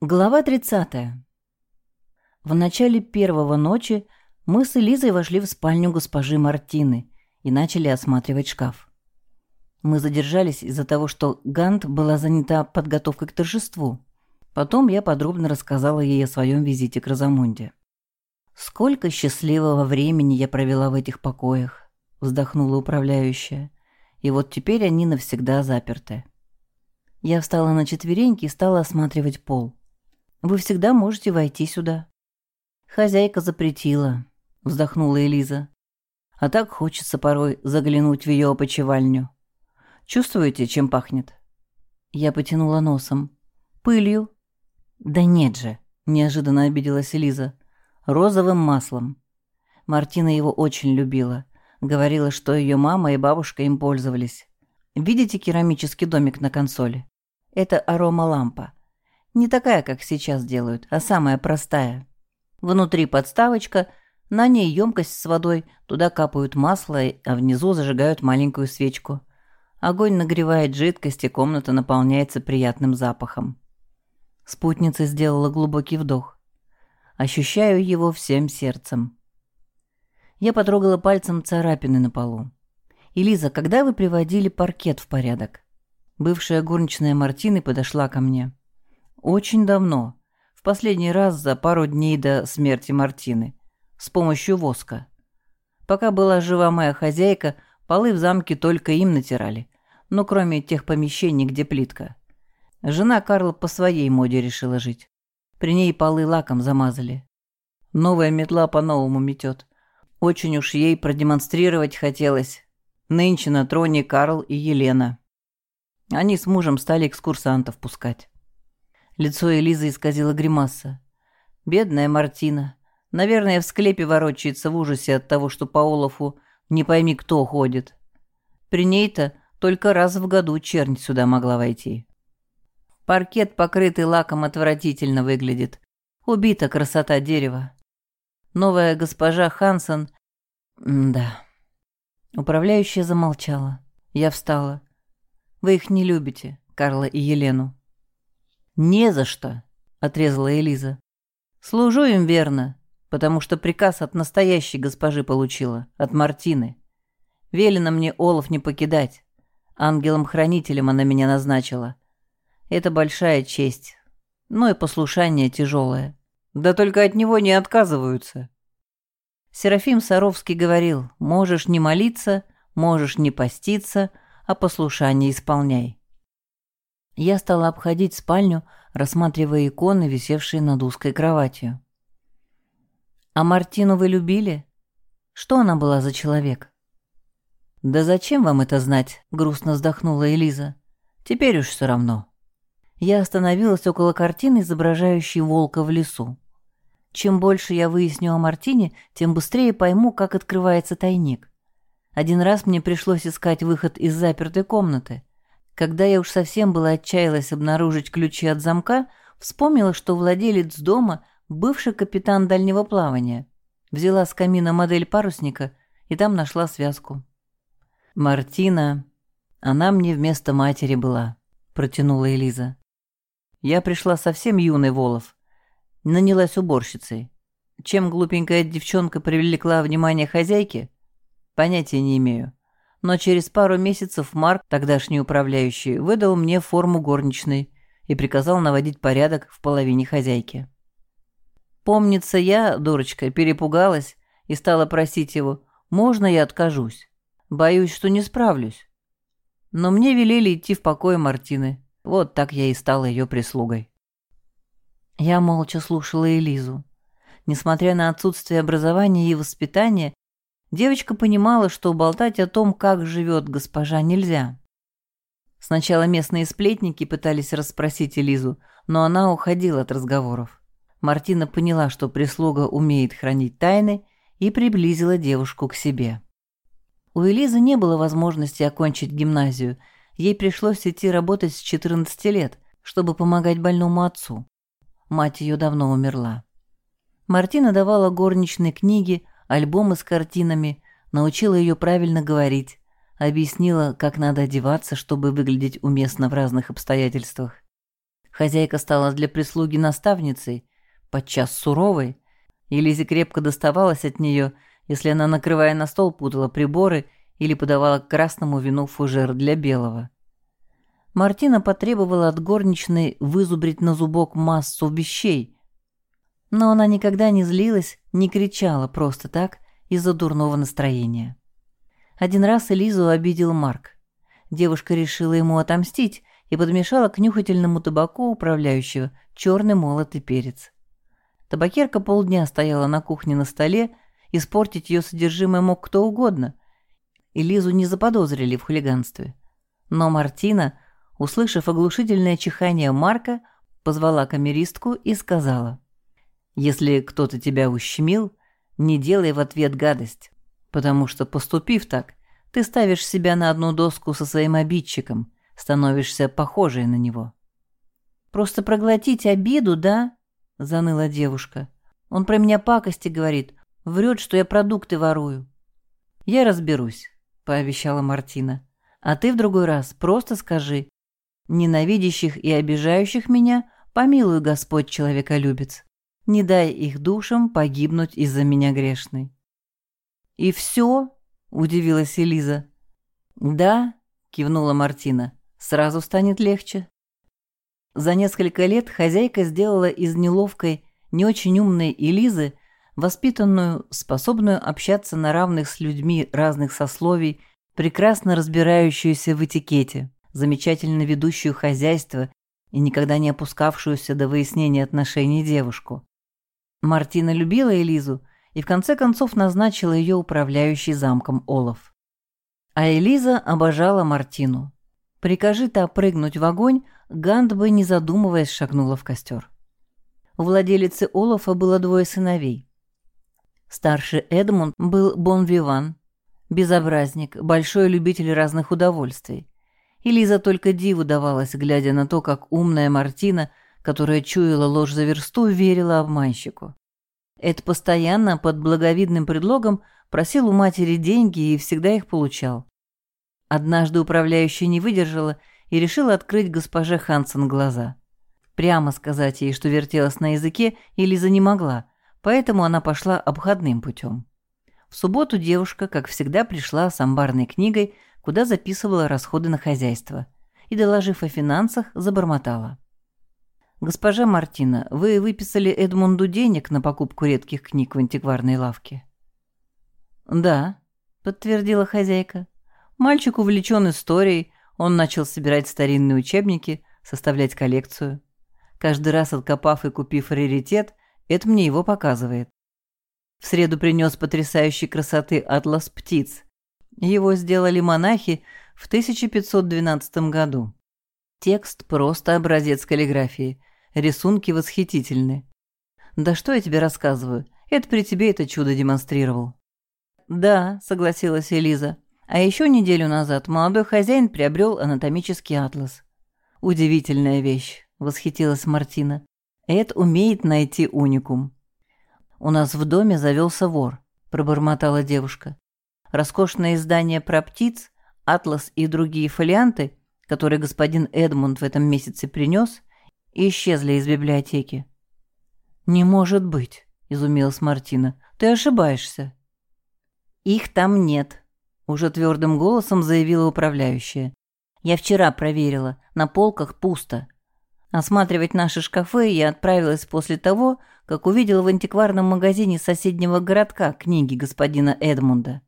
Глава 30. В начале первого ночи мы с Элизой вошли в спальню госпожи Мартины и начали осматривать шкаф. Мы задержались из-за того, что Гант была занята подготовкой к торжеству. Потом я подробно рассказала ей о своем визите к Розамунде. «Сколько счастливого времени я провела в этих покоях», — вздохнула управляющая. «И вот теперь они навсегда заперты». Я встала на четвереньки и стала осматривать пол. Вы всегда можете войти сюда». «Хозяйка запретила», — вздохнула Элиза. «А так хочется порой заглянуть в ее опочивальню. Чувствуете, чем пахнет?» Я потянула носом. «Пылью?» «Да нет же», — неожиданно обиделась Элиза. «Розовым маслом». Мартина его очень любила. Говорила, что ее мама и бабушка им пользовались. Видите керамический домик на консоли? Это аромалампа. Не такая, как сейчас делают, а самая простая. Внутри подставочка, на ней емкость с водой, туда капают масло, а внизу зажигают маленькую свечку. Огонь нагревает жидкость, и комната наполняется приятным запахом. Спутница сделала глубокий вдох. Ощущаю его всем сердцем. Я потрогала пальцем царапины на полу. «Элиза, когда вы приводили паркет в порядок?» Бывшая горничная Мартины подошла ко мне. Очень давно. В последний раз за пару дней до смерти Мартины. С помощью воска. Пока была жива моя хозяйка, полы в замке только им натирали. Но кроме тех помещений, где плитка. Жена Карла по своей моде решила жить. При ней полы лаком замазали. Новая метла по-новому метет. Очень уж ей продемонстрировать хотелось. Нынче на троне Карл и Елена. Они с мужем стали экскурсантов пускать. Лицо Элизы исказило гримаса. Бедная Мартина. Наверное, в склепе ворочается в ужасе от того, что по Олафу не пойми кто ходит. При ней-то только раз в году чернь сюда могла войти. Паркет, покрытый лаком, отвратительно выглядит. Убита красота дерева. Новая госпожа Хансен... М да. Управляющая замолчала. Я встала. Вы их не любите, Карла и Елену. «Не за что», — отрезала Элиза. «Служу им верно, потому что приказ от настоящей госпожи получила, от Мартины. Велено мне Олаф не покидать. Ангелом-хранителем она меня назначила. Это большая честь, но и послушание тяжелое. Да только от него не отказываются». Серафим Саровский говорил, «Можешь не молиться, можешь не поститься, а послушание исполняй». Я стала обходить спальню, рассматривая иконы, висевшие над узкой кроватью. «А Мартину вы любили? Что она была за человек?» «Да зачем вам это знать?» — грустно вздохнула Элиза. «Теперь уж все равно». Я остановилась около картины, изображающей волка в лесу. Чем больше я выясню о Мартине, тем быстрее пойму, как открывается тайник. Один раз мне пришлось искать выход из запертой комнаты. Когда я уж совсем была отчаялась обнаружить ключи от замка, вспомнила, что владелец дома – бывший капитан дальнего плавания. Взяла с камина модель парусника и там нашла связку. «Мартина, она мне вместо матери была», – протянула Элиза. Я пришла совсем юный Волов. Нанялась уборщицей. Чем глупенькая девчонка привлекла внимание хозяйки? Понятия не имею но через пару месяцев Марк, тогдашний управляющий, выдал мне форму горничной и приказал наводить порядок в половине хозяйки. Помнится, я, дурочка, перепугалась и стала просить его, можно я откажусь? Боюсь, что не справлюсь. Но мне велели идти в покой Мартины. Вот так я и стала ее прислугой. Я молча слушала Элизу. Несмотря на отсутствие образования и воспитания, Девочка понимала, что болтать о том, как живет госпожа, нельзя. Сначала местные сплетники пытались расспросить Элизу, но она уходила от разговоров. Мартина поняла, что прислуга умеет хранить тайны, и приблизила девушку к себе. У Элизы не было возможности окончить гимназию, ей пришлось идти работать с 14 лет, чтобы помогать больному отцу. Мать ее давно умерла. Мартина давала горничной книги, альбомы с картинами, научила ее правильно говорить, объяснила, как надо одеваться, чтобы выглядеть уместно в разных обстоятельствах. Хозяйка стала для прислуги наставницей, подчас суровой, и Лизе крепко доставалось от нее, если она, накрывая на стол, путала приборы или подавала к красному вину фужер для белого. Мартина потребовала от горничной вызубрить на зубок массу вещей, но она никогда не злилась, не кричала просто так из-за дурного настроения. Один раз Элизу обидел Марк. Девушка решила ему отомстить и подмешала к нюхательному табаку управляющего черный молотый перец. Табакерка полдня стояла на кухне на столе, испортить ее содержимое мог кто угодно, и Лизу не заподозрили в хулиганстве. Но Мартина, услышав оглушительное чихание Марка, позвала камеристку и сказала, «Если кто-то тебя ущемил, не делай в ответ гадость, потому что, поступив так, ты ставишь себя на одну доску со своим обидчиком, становишься похожей на него». «Просто проглотить обиду, да?» — заныла девушка. «Он про меня пакости говорит, врет, что я продукты ворую». «Я разберусь», — пообещала Мартина. «А ты в другой раз просто скажи, ненавидящих и обижающих меня помилуй Господь человеколюбец. Не дай их душам погибнуть из-за меня грешной». «И все?» — удивилась Элиза. «Да», — кивнула Мартина, — «сразу станет легче». За несколько лет хозяйка сделала из неловкой, не очень умной Элизы воспитанную, способную общаться на равных с людьми разных сословий, прекрасно разбирающуюся в этикете, замечательно ведущую хозяйство и никогда не опускавшуюся до выяснения отношений девушку. Мартина любила Элизу и в конце концов назначила ее управляющей замком Олаф. А Элиза обожала Мартину. Прикажи та прыгнуть в огонь, Гант бы, не задумываясь, шагнула в костер. У владелицы Олафа было двое сыновей. Старший Эдмунд был бон-виван, безобразник, большой любитель разных удовольствий. И Лиза только диву давалась, глядя на то, как умная Мартина, которая чуяла ложь за версту, верила обманщику. Эд постоянно, под благовидным предлогом, просил у матери деньги и всегда их получал. Однажды управляющая не выдержала и решила открыть госпоже Хансен глаза. Прямо сказать ей, что вертелась на языке, Элиза не могла, поэтому она пошла обходным путем. В субботу девушка, как всегда, пришла с амбарной книгой, куда записывала расходы на хозяйство, и, доложив о финансах, забормотала. «Госпожа Мартина, вы выписали Эдмунду денег на покупку редких книг в антикварной лавке?» «Да», — подтвердила хозяйка. «Мальчик увлечен историей, он начал собирать старинные учебники, составлять коллекцию. Каждый раз откопав и купив раритет, это мне его показывает. В среду принес потрясающей красоты атлас птиц. Его сделали монахи в 1512 году. Текст просто образец каллиграфии. Рисунки восхитительны. Да что я тебе рассказываю? Это при тебе это чудо демонстрировал. Да, согласилась Элиза. А еще неделю назад молодой хозяин приобрел анатомический атлас. «Удивительная вещь», — восхитилась Мартина. «Эд умеет найти уникум». «У нас в доме завелся вор», — пробормотала девушка. «Роскошное издание про птиц, атлас и другие фолианты, которые господин Эдмунд в этом месяце принес, исчезли из библиотеки». «Не может быть», — изумилась Мартина. «Ты ошибаешься». «Их там нет», уже твердым голосом заявила управляющая. «Я вчера проверила. На полках пусто. Осматривать наши шкафы я отправилась после того, как увидела в антикварном магазине соседнего городка книги господина Эдмунда.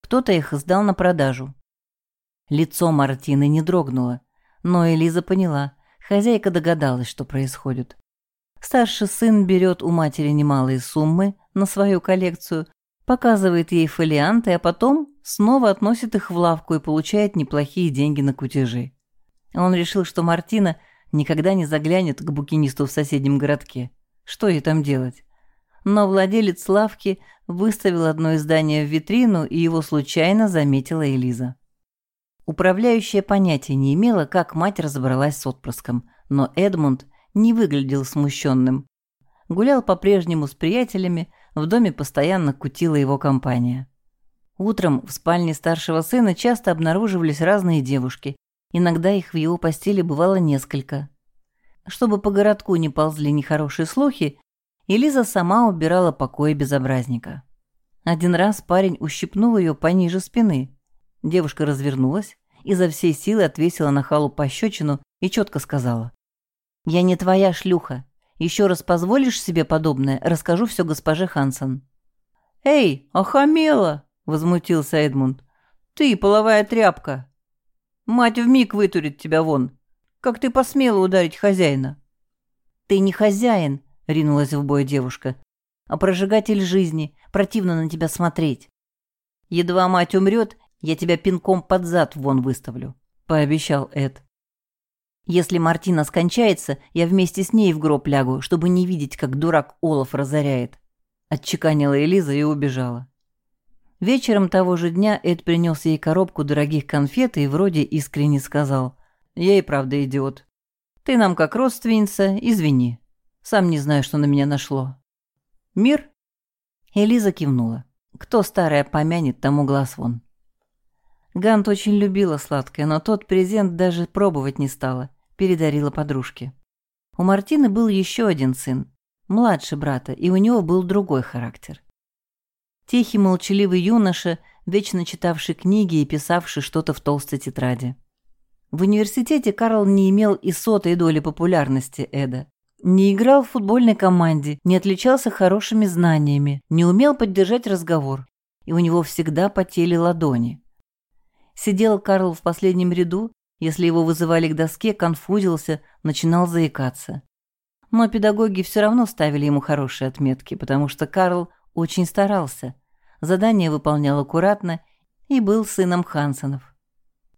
Кто-то их сдал на продажу». Лицо Мартины не дрогнуло, но Элиза поняла. Хозяйка догадалась, что происходит. Старший сын берет у матери немалые суммы на свою коллекцию, показывает ей фолианты, а потом снова относит их в лавку и получает неплохие деньги на кутежи. Он решил, что Мартина никогда не заглянет к букинисту в соседнем городке. Что ей там делать? Но владелец лавки выставил одно издание в витрину, и его случайно заметила Элиза. Управляющая понятия не имела, как мать разобралась с отпрыском, но Эдмунд не выглядел смущенным. Гулял по-прежнему с приятелями, в доме постоянно кутила его компания. Утром в спальне старшего сына часто обнаруживались разные девушки, иногда их в его постели бывало несколько. Чтобы по городку не ползли нехорошие слухи, Элиза сама убирала покои безобразника. Один раз парень ущипнул ее пониже спины. Девушка развернулась, изо всей силы отвесила на халу пощечину и четко сказала. «Я не твоя шлюха. Еще раз позволишь себе подобное, расскажу все госпоже Хансон». «Эй, охамела!» — возмутился Эдмунд. «Ты, половая тряпка! Мать вмиг вытурит тебя вон! Как ты посмела ударить хозяина?» «Ты не хозяин!» — ринулась в бой девушка. «А прожигатель жизни. Противно на тебя смотреть. Едва мать умрет, я тебя пинком под зад вон выставлю», — пообещал Эд. «Если Мартина скончается, я вместе с ней в гроб лягу, чтобы не видеть, как дурак Олаф разоряет», — отчеканила Элиза и убежала. Вечером того же дня Эд принес ей коробку дорогих конфет и вроде искренне сказал. «Я и правда идиот. Ты нам как родственница, извини. Сам не знаю, что на меня нашло». «Мир?» Элиза кивнула. «Кто старая помянет, тому глаз вон». Гант очень любила сладкое, но тот презент даже пробовать не стала, передарила подружке. У Мартины был еще один сын, младше брата, и у него был другой характер. Тихий, молчаливый юноша, вечно читавший книги и писавший что-то в толстой тетради. В университете Карл не имел и сотой доли популярности Эда. Не играл в футбольной команде, не отличался хорошими знаниями, не умел поддержать разговор, и у него всегда потели ладони. Сидел Карл в последнем ряду, если его вызывали к доске, конфузился, начинал заикаться. Но педагоги все равно ставили ему хорошие отметки, потому что Карл очень старался, задание выполнял аккуратно и был сыном Хансенов.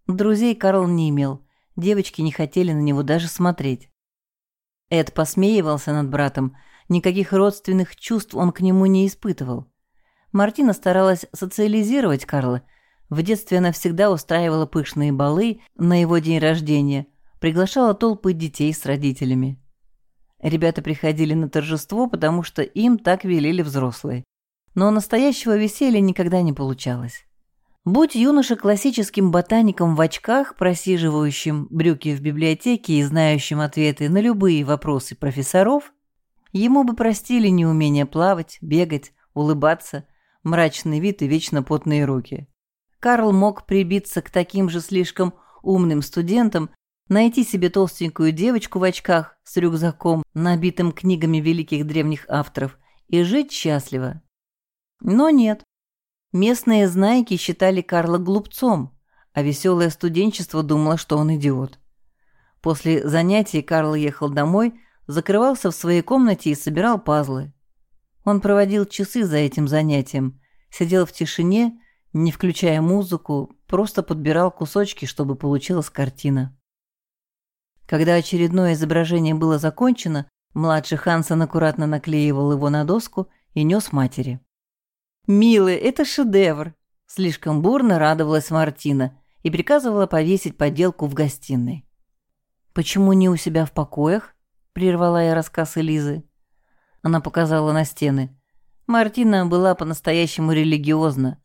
Друзей Карл не имел, девочки не хотели на него даже смотреть. Эд посмеивался над братом, никаких родственных чувств он к нему не испытывал. Мартина старалась социализировать Карла, в детстве она всегда устраивала пышные балы на его день рождения, приглашала толпы детей с родителями. Ребята приходили на торжество, потому что им так велели взрослые. Но настоящего веселья никогда не получалось. Будь юноша классическим ботаником в очках, просиживающим брюки в библиотеке и знающим ответы на любые вопросы профессоров, ему бы простили неумение плавать, бегать, улыбаться, мрачный вид и вечно потные руки. Карл мог прибиться к таким же слишком умным студентам, найти себе толстенькую девочку в очках с рюкзаком, набитым книгами великих древних авторов, и жить счастливо. Но нет. Местные знайки считали Карла глупцом, а веселое студенчество думало, что он идиот. После занятий Карл ехал домой, закрывался в своей комнате и собирал пазлы. Он проводил часы за этим занятием, сидел в тишине не включая музыку, просто подбирал кусочки, чтобы получилась картина. Когда очередное изображение было закончено, младший Хансон аккуратно наклеивал его на доску и нес матери. «Милый, это шедевр!» Слишком бурно радовалась Мартина и приказывала повесить поделку в гостиной. «Почему не у себя в покоях?» — прервала я рассказ Элизы. Она показала на стены. Мартина была по-настоящему религиозна.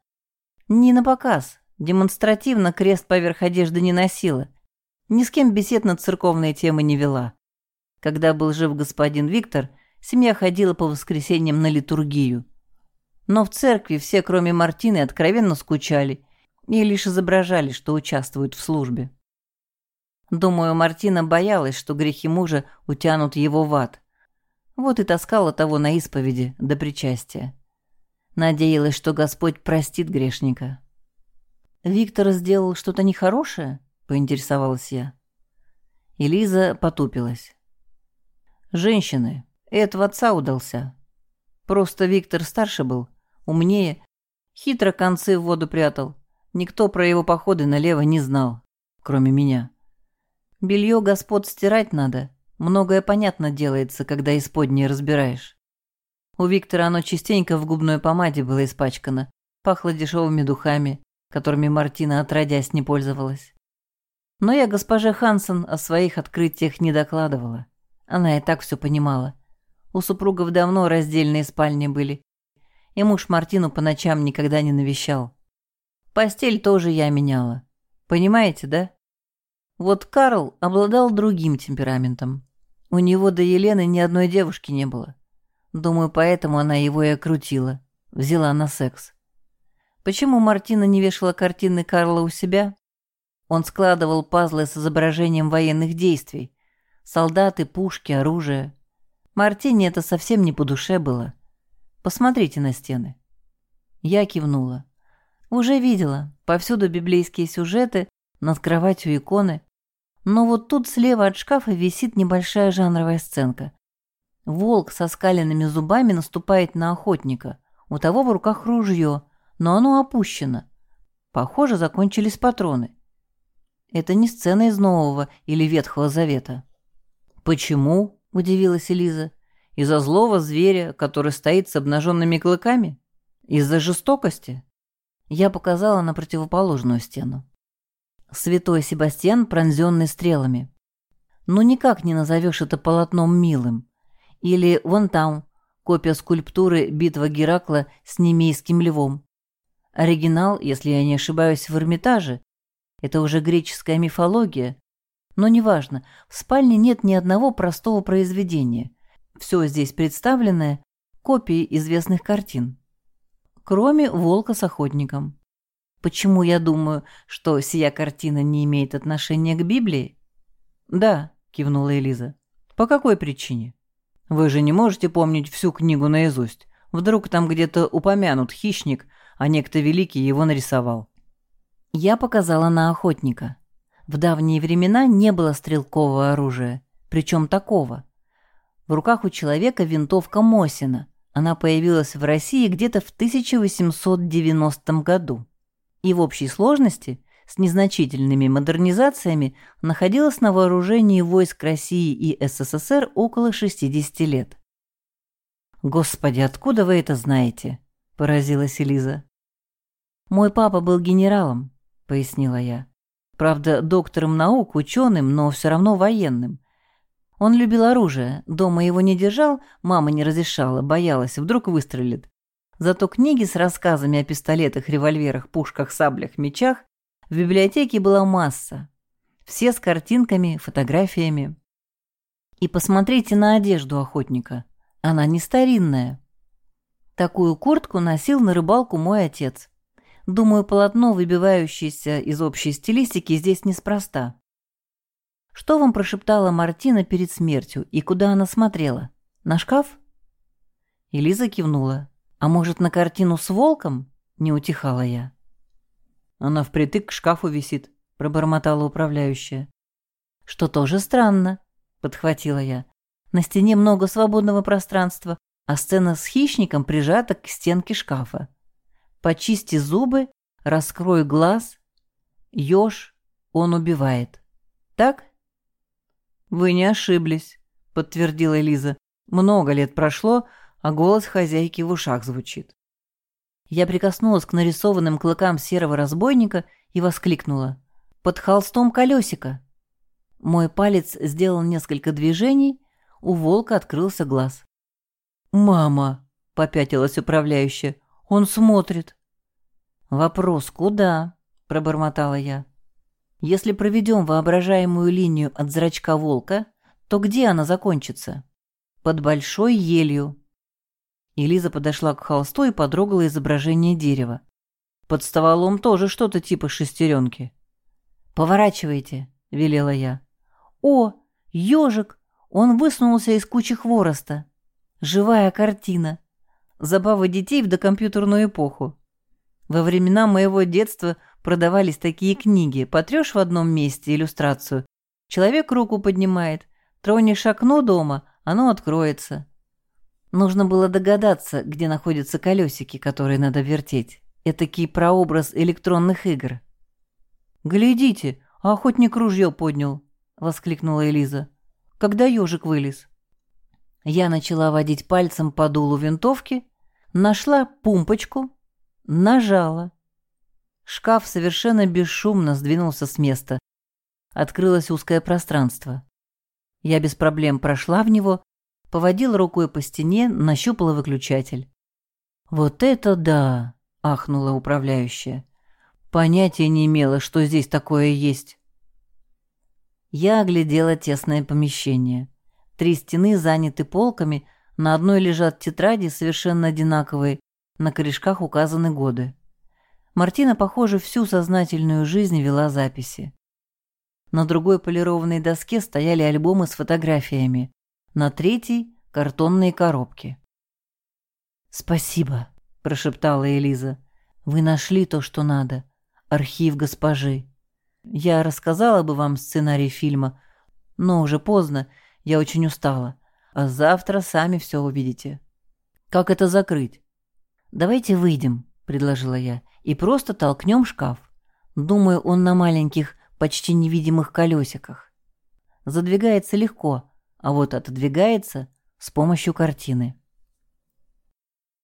Не на показ, демонстративно крест поверх одежды не носила. Ни с кем бесед на церковные темы не вела. Когда был жив господин Виктор, семья ходила по воскресеньям на литургию. Но в церкви все, кроме Мартины, откровенно скучали и лишь изображали, что участвуют в службе. Думаю, Мартина боялась, что грехи мужа утянут его в ад. Вот и таскала того на исповеди до причастия. Надеялась, что Господь простит грешника. «Виктор сделал что-то нехорошее?» — поинтересовалась я. Элиза потупилась. «Женщины. Этого отца удался. Просто Виктор старше был, умнее, хитро концы в воду прятал. Никто про его походы налево не знал, кроме меня. Белье господ стирать надо. Многое понятно делается, когда исподнее разбираешь. У Виктора оно частенько в губной помаде было испачкано, пахло дешевыми духами, которыми Мартина отродясь не пользовалась. Но я госпоже Хансон о своих открытиях не докладывала. Она и так все понимала. У супругов давно раздельные спальни были, и муж Мартину по ночам никогда не навещал. Постель тоже я меняла. Понимаете, да? Вот Карл обладал другим темпераментом. У него до Елены ни одной девушки не было. Думаю, поэтому она его и окрутила. Взяла на секс. Почему Мартина не вешала картины Карла у себя? Он складывал пазлы с изображением военных действий. Солдаты, пушки, оружие. Мартине это совсем не по душе было. Посмотрите на стены. Я кивнула. Уже видела. Повсюду библейские сюжеты, над кроватью иконы. Но вот тут слева от шкафа висит небольшая жанровая сценка. Волк со скаленными зубами наступает на охотника. У того в руках ружье, но оно опущено. Похоже, закончились патроны. Это не сцена из Нового или Ветхого Завета. «Почему?» – удивилась Элиза. «Из-за злого зверя, который стоит с обнаженными клыками? Из-за жестокости?» Я показала на противоположную стену. Святой Себастьян, пронзенный стрелами. Ну никак не назовешь это полотном милым. Или вон там, копия скульптуры «Битва Геракла» с немейским львом. Оригинал, если я не ошибаюсь, в Эрмитаже. Это уже греческая мифология. Но неважно, в спальне нет ни одного простого произведения. Все здесь представленное – копии известных картин. Кроме «Волка с охотником». Почему я думаю, что сия картина не имеет отношения к Библии? Да, кивнула Элиза. По какой причине? Вы же не можете помнить всю книгу наизусть. Вдруг там где-то упомянут хищник, а некто великий его нарисовал. Я показала на охотника. В давние времена не было стрелкового оружия, причем такого. В руках у человека винтовка Мосина. Она появилась в России где-то в 1890 году и в общей сложности с незначительными модернизациями находилась на вооружении войск России и СССР около 60 лет. «Господи, откуда вы это знаете?» – поразилась Элиза. «Мой папа был генералом», – пояснила я. «Правда, доктором наук, ученым, но все равно военным. Он любил оружие, дома его не держал, мама не разрешала, боялась, вдруг выстрелит. Зато книги с рассказами о пистолетах, револьверах, пушках, саблях, мечах в библиотеке была масса. Все с картинками, фотографиями. И посмотрите на одежду охотника. Она не старинная. Такую куртку носил на рыбалку мой отец. Думаю, полотно, выбивающееся из общей стилистики, здесь неспроста. Что вам прошептала Мартина перед смертью и куда она смотрела? На шкаф? Элиза кивнула. «А может, на картину с волком?» — не утихала я. «Она впритык к шкафу висит», — пробормотала управляющая. «Что тоже странно», — подхватила я. «На стене много свободного пространства, а сцена с хищником прижата к стенке шкафа. Почисти зубы, раскрой глаз. Ёж, он убивает. Так?» «Вы не ошиблись», — подтвердила Лиза. «Много лет прошло, а голос хозяйки в ушах звучит. Я прикоснулась к нарисованным клыкам серого разбойника и воскликнула. «Под холстом колесико!» Мой палец сделал несколько движений, у волка открылся глаз. «Мама!» — попятилась управляющая. «Он смотрит!» «Вопрос, куда?» — пробормотала я. «Если проведем воображаемую линию от зрачка волка, то где она закончится?» «Под большой елью», и Лиза подошла к холсту и подрогала изображение дерева. Под стволом тоже что-то типа шестеренки. «Поворачивайте», — велела я. «О, ежик! Он высунулся из кучи хвороста. Живая картина. Забава детей в докомпьютерную эпоху. Во времена моего детства продавались такие книги. Потрешь в одном месте иллюстрацию. Человек руку поднимает. Тронешь окно дома, оно откроется. Нужно было догадаться, где находятся колесики, которые надо вертеть. Этакий прообраз электронных игр. «Глядите, охотник ружье поднял!» — воскликнула Элиза. «Когда ежик вылез?» Я начала водить пальцем по дулу винтовки, нашла пумпочку, нажала. Шкаф совершенно бесшумно сдвинулся с места. Открылось узкое пространство. Я без проблем прошла в него поводил рукой по стене, нащупала выключатель. «Вот это да!» — ахнула управляющая. «Понятия не имела, что здесь такое есть». Я оглядела тесное помещение. Три стены заняты полками, на одной лежат тетради, совершенно одинаковые, на корешках указаны годы. Мартина, похоже, всю сознательную жизнь вела записи. На другой полированной доске стояли альбомы с фотографиями, на третьей — картонные коробки. «Спасибо», — прошептала Элиза. «Вы нашли то, что надо. Архив госпожи. Я рассказала бы вам сценарий фильма, но уже поздно, я очень устала. А завтра сами все увидите. Как это закрыть? Давайте выйдем, предложила я, и просто толкнем шкаф. Думаю, он на маленьких, почти невидимых колесиках. Задвигается легко, а вот отодвигается с помощью картины.